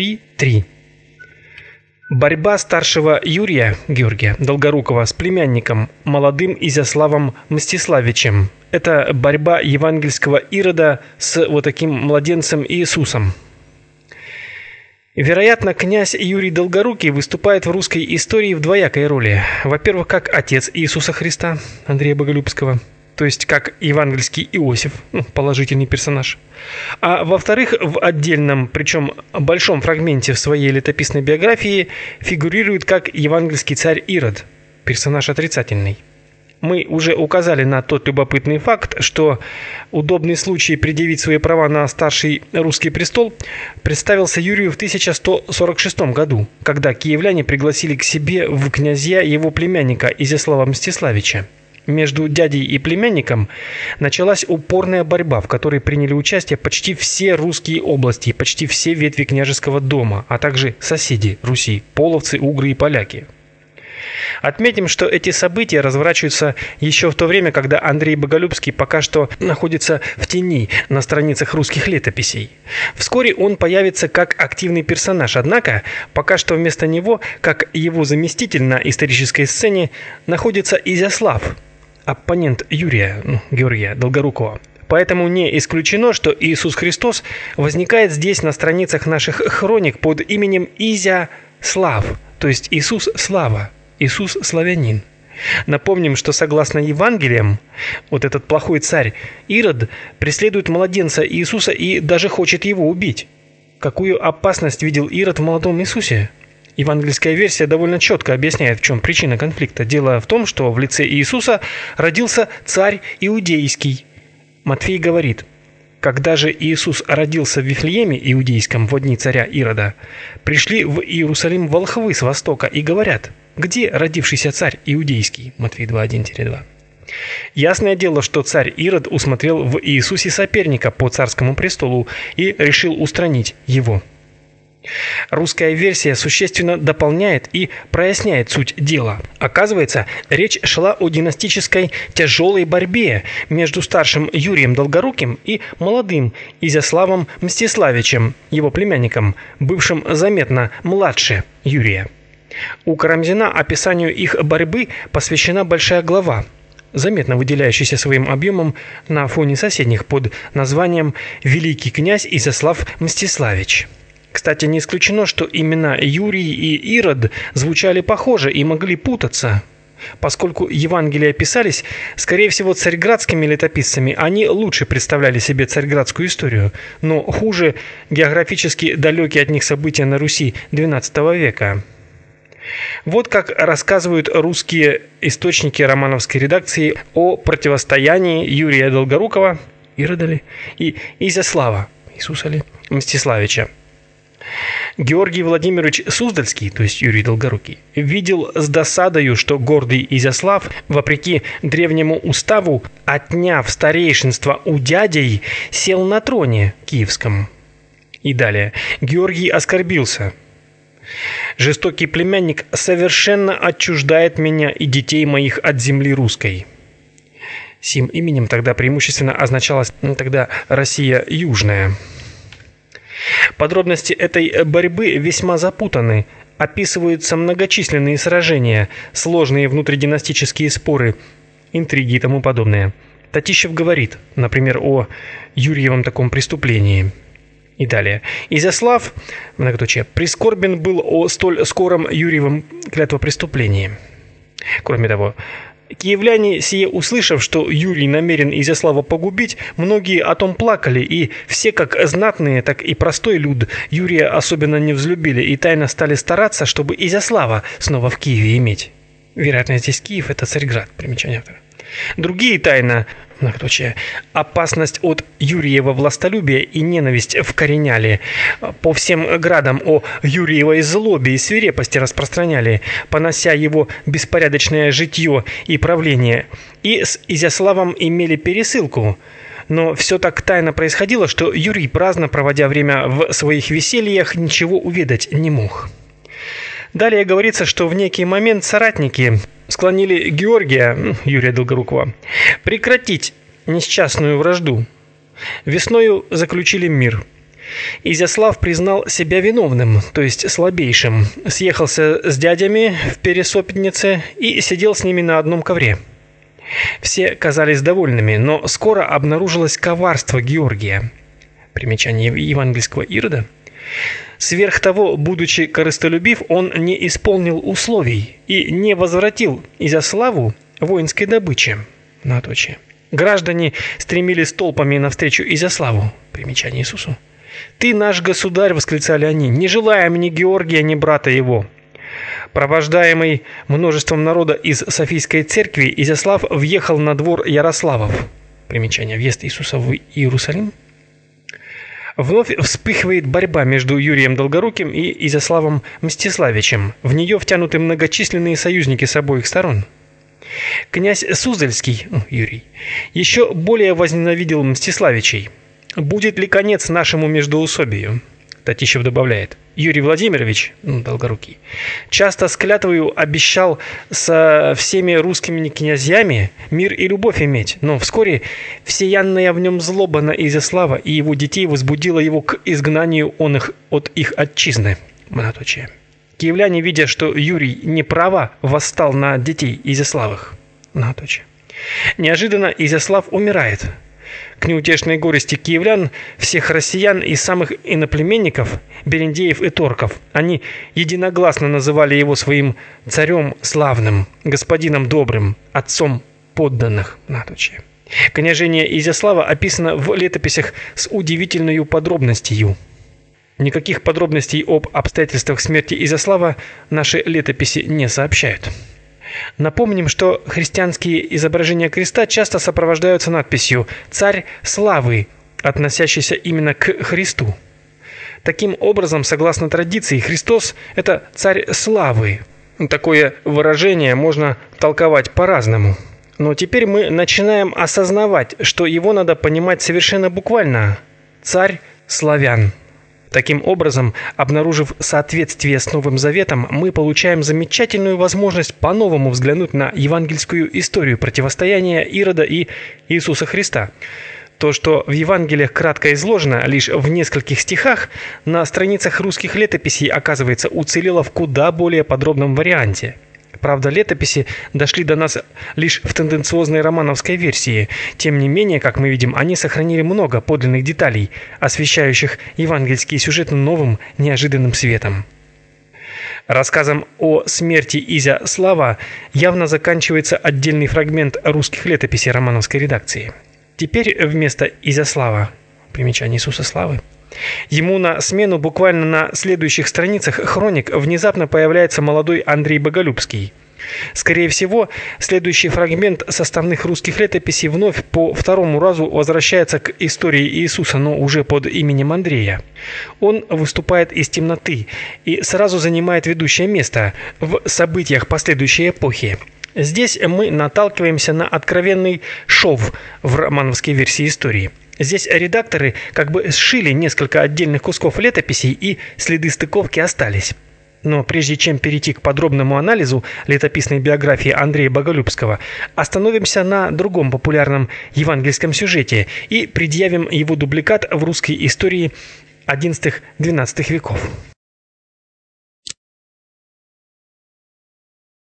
3.3. Борьба старшего Юрия Георгия Долгорукова с племянником молодым Изяславом Мстиславичем. Это борьба евангельского Ирода с вот таким младенцем Иисусом. Вероятно, князь Юрий Долгорукий выступает в русской истории в двоякой роли. Во-первых, как отец Иисуса Христа Андрея Боголюбского – то есть как евангельский Иосиф, ну, положительный персонаж. А во-вторых, в отдельном, причем большом фрагменте в своей летописной биографии фигурирует как евангельский царь Ирод, персонаж отрицательный. Мы уже указали на тот любопытный факт, что удобный случай предъявить свои права на старший русский престол представился Юрию в 1146 году, когда киевляне пригласили к себе в князья его племянника Изяслава Мстиславича. Между дядей и племянником началась упорная борьба, в которой приняли участие почти все русские области и почти все ветви княжеского дома, а также соседи Руси – половцы, угры и поляки. Отметим, что эти события разворачиваются еще в то время, когда Андрей Боголюбский пока что находится в тени на страницах русских летописей. Вскоре он появится как активный персонаж, однако пока что вместо него, как его заместитель на исторической сцене, находится Изяслав – оппонент Юрия, ну, Георгия Долгорукова. Поэтому не исключено, что Иисус Христос возникает здесь на страницах наших хроник под именем Изя Слав, то есть Иисус Слава, Иисус Славянин. Напомним, что согласно Евангелиям, вот этот плохой царь Ирод преследует младенца Иисуса и даже хочет его убить. Какую опасность видел Ирод в молодом Иисусе? Евангельская версия довольно четко объясняет, в чем причина конфликта. Дело в том, что в лице Иисуса родился царь иудейский. Матфей говорит: когда же Иисус родился в Вифлееме иудейском в дни царя Ирода, пришли в Иерусалим волхвы с востока и говорят: где родившийся царь иудейский? Матфей 2:1-2. Ясное дело, что царь Ирод усмотрел в Иисусе соперника по царскому престолу и решил устранить его. Русская версия существенно дополняет и проясняет суть дела. Оказывается, речь шла о династической тяжелой борьбе между старшим Юрием Долгоруким и молодым Изяславом Мстиславичем, его племянником, бывшим заметно младше Юрия. У Карамзина описанию их борьбы посвящена большая глава, заметно выделяющийся своим объемом на фоне соседних под названием «Великий князь Изяслав Мстиславич». Кстати, не исключено, что имена Юрий и Ирод звучали похоже и могли путаться. Поскольку Евангелия писались, скорее всего, царьградскими летописцами, они лучше представляли себе царьградскую историю, но хуже географически далекие от них события на Руси XII века. Вот как рассказывают русские источники романовской редакции о противостоянии Юрия Долгорукова, Ирода ли, и Изяслава, Иисуса ли, Мстиславича. Георгий Владимирович Суздальский, то есть Юрий Долгорукий, видел с досадою, что гордый Изяслав, вопреки древнему уставу, отняв старейшинство у дядей, сел на троне киевском. И далее. Георгий оскорбился. Жестокий племянник совершенно отчуждает меня и детей моих от земли русской. Сим именем тогда преимущественно означалась тогда Россия Южная. Подробности этой борьбы весьма запутаны. Описываются многочисленные сражения, сложные внутридинастические споры, интриги и тому подобное. Татищев говорит, например, о Юрьевом таком преступлении. И далее. Изяслав, многоточие, прискорбен был о столь скором Юрьевом клятвопреступлении. Кроме того, Киевляне, сие услышав, что Юрий намерен Изяслава погубить, многие о том плакали, и все, как знатные, так и простой люд, Юрия особенно не взлюбили и тайно стали стараться, чтобы Изяслава снова в Киеве иметь. Вероятно, здесь Киев – это Царьград, примечание автора. Другие тайно, многоточие, опасность от Юрьева властолюбия и ненависть вкореняли, по всем градам о Юрьевой злобе и свирепости распространяли, понося его беспорядочное житье и правление, и с Изяславом имели пересылку – но все так тайно происходило, что Юрий, праздно проводя время в своих весельях, ничего увидать не мог. Далее говорится, что в некий момент соратники склонили Георгия, Юрия Долгорукова, прекратить несчастную вражду. Весною заключили мир. Изяслав признал себя виновным, то есть слабейшим, съехался с дядями в Пересопнице и сидел с ними на одном ковре. Все казались довольными, но скоро обнаружилось коварство Георгия. Примечание евангельского Ирода. Сверх того, будучи корыстолюбив, он не исполнил условий и не возвратил Изяславу воинской добычи. Наточие. Граждане стремились толпами навстречу Изяславу. Примечание Иисусу. «Ты наш государь!» — восклицали они. «Не желаем ни Георгия, ни брата его!» Провождаемый множеством народа из Софийской церкви, Изяслав въехал на двор Ярославов. Примечание. Въезд Иисуса в Иерусалим. Вновь вспыхивает борьба между Юрием Долгоруким и Изяславом Мстиславичем. В нее втянуты многочисленные союзники с обоих сторон. Князь Суздальский, ну, Юрий, еще более возненавидел Мстиславичей. Будет ли конец нашему междоусобию? Татищев добавляет. Юрий Владимирович, ну, Долгорукий, часто с клятвою обещал со всеми русскими князьями мир и любовь иметь, но вскоре всеянная в нем злоба на Изяслава и его детей возбудила его к изгнанию он их от их отчизны. Многоточие. Киевляне, видя, что Юрий не права, восстал на детей Изяславых. Многоточие. Неожиданно Изяслав умирает – к неутешной горести киевлян, всех россиян и самых иноплеменников, берендеев и торков. Они единогласно называли его своим царем славным, господином добрым, отцом подданных. Наточие. Княжение Изяслава описано в летописях с удивительной подробностью. Никаких подробностей об обстоятельствах смерти Изяслава наши летописи не сообщают. Напомним, что христианские изображения креста часто сопровождаются надписью «Царь славы», относящейся именно к Христу. Таким образом, согласно традиции, Христос – это царь славы. Такое выражение можно толковать по-разному. Но теперь мы начинаем осознавать, что его надо понимать совершенно буквально. Царь славян. Таким образом, обнаружив соответствие с Новым Заветом, мы получаем замечательную возможность по-новому взглянуть на евангельскую историю противостояния Ирода и Иисуса Христа. То, что в Евангелиях кратко изложено лишь в нескольких стихах, на страницах русских летописей, оказывается, уцелело в куда более подробном варианте – Правда, летописи дошли до нас лишь в тенденциозной романовской версии. Тем не менее, как мы видим, они сохранили много подлинных деталей, освещающих евангельский сюжет новым, неожиданным светом. Рассказом о смерти Изя Слава явно заканчивается отдельный фрагмент русских летописей романовской редакции. Теперь вместо Изя Слава, примечание Иисуса Славы, Ему на смену буквально на следующих страницах хроник внезапно появляется молодой Андрей Боголюбский. Скорее всего, следующий фрагмент составных русских летописей вновь по второму разу возвращается к истории Иисуса, но уже под именем Андрея. Он выступает из темноты и сразу занимает ведущее место в событиях последующей эпохи. Здесь мы наталкиваемся на откровенный шов в романовской версии истории. Здесь редакторы как бы сшили несколько отдельных кусков летописей, и следы стыковки остались. Но прежде чем перейти к подробному анализу летописной биографии Андрея Боголюбского, остановимся на другом популярном евангельском сюжете и предъявим его дубликат в русской истории XI-XII веков.